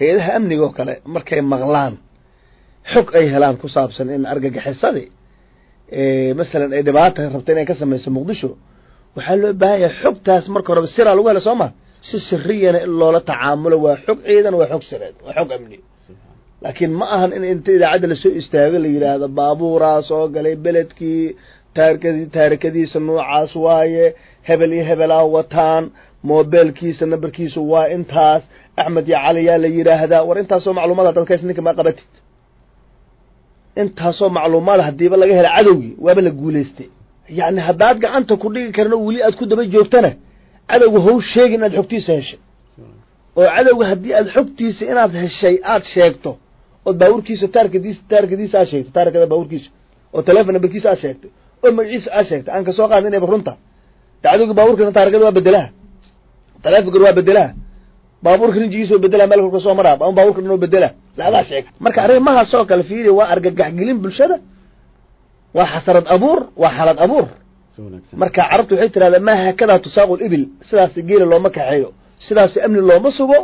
hay-adaha amniga oo kale markay maqlaan xog ay helaan ku saabsan in argagixisadii masalan ay dhibaata rabta inay ka samayso muqdisho waxaa loo baahan yahay xogtaas marka horeba siraa lagu hela soo ma si siriyana in loola tacaamulo waa xog ciidan waa xog sireed waa xog amni laakiin ma ahan in inta idaacadda lasoo istaago la yidhaahdo baabuuraa soo galay beledkii taarikadi taarikadiisa noocaas waaye hebel iyo hebelaa wataan mobeelkiisa nambarkiisu waa intaas axmed iyo cali yaa la yidhaahdaa. War intaasoo macluumaad dadkaas ninka ma qabatid. Intaasoo macluumaad hadiiba laga hela cadowgii waaba la guulaystay yacni haddaad gacanta ku dhigi karno weli aad ku daba joogtana cadowga how sheegi inaad xogtiisa heshay. Oo cadowga haddii aad xogtiisa inaad heshay aad sheegto ood baabuurkiisa taarikadiisa taarikadiisa aad sheegto taarikada baabuurkiisa oo telefon nambarkiisa aad sheegtay oo magaciisa aad sheegtay aan ka soo qaadin inayba runta de cadowga baabuurkana taarikada waa bedelaha telefonkana waa bedelaha baabuurka rinjigiisa oo bedelaha meel kolka soo maraa ama baabuurka dhan oo bedela laadaa sheeg. Marka arrimahaas oo kale fiiri waa argagaxgelin bulshada. Waa xasarad abuur waa xalad abuur. Marka carabtu waxay tirahdaa maa haakadaa tusaaqu libil sidaas geela looma kaxeeyo. Sidaas amni looma sugo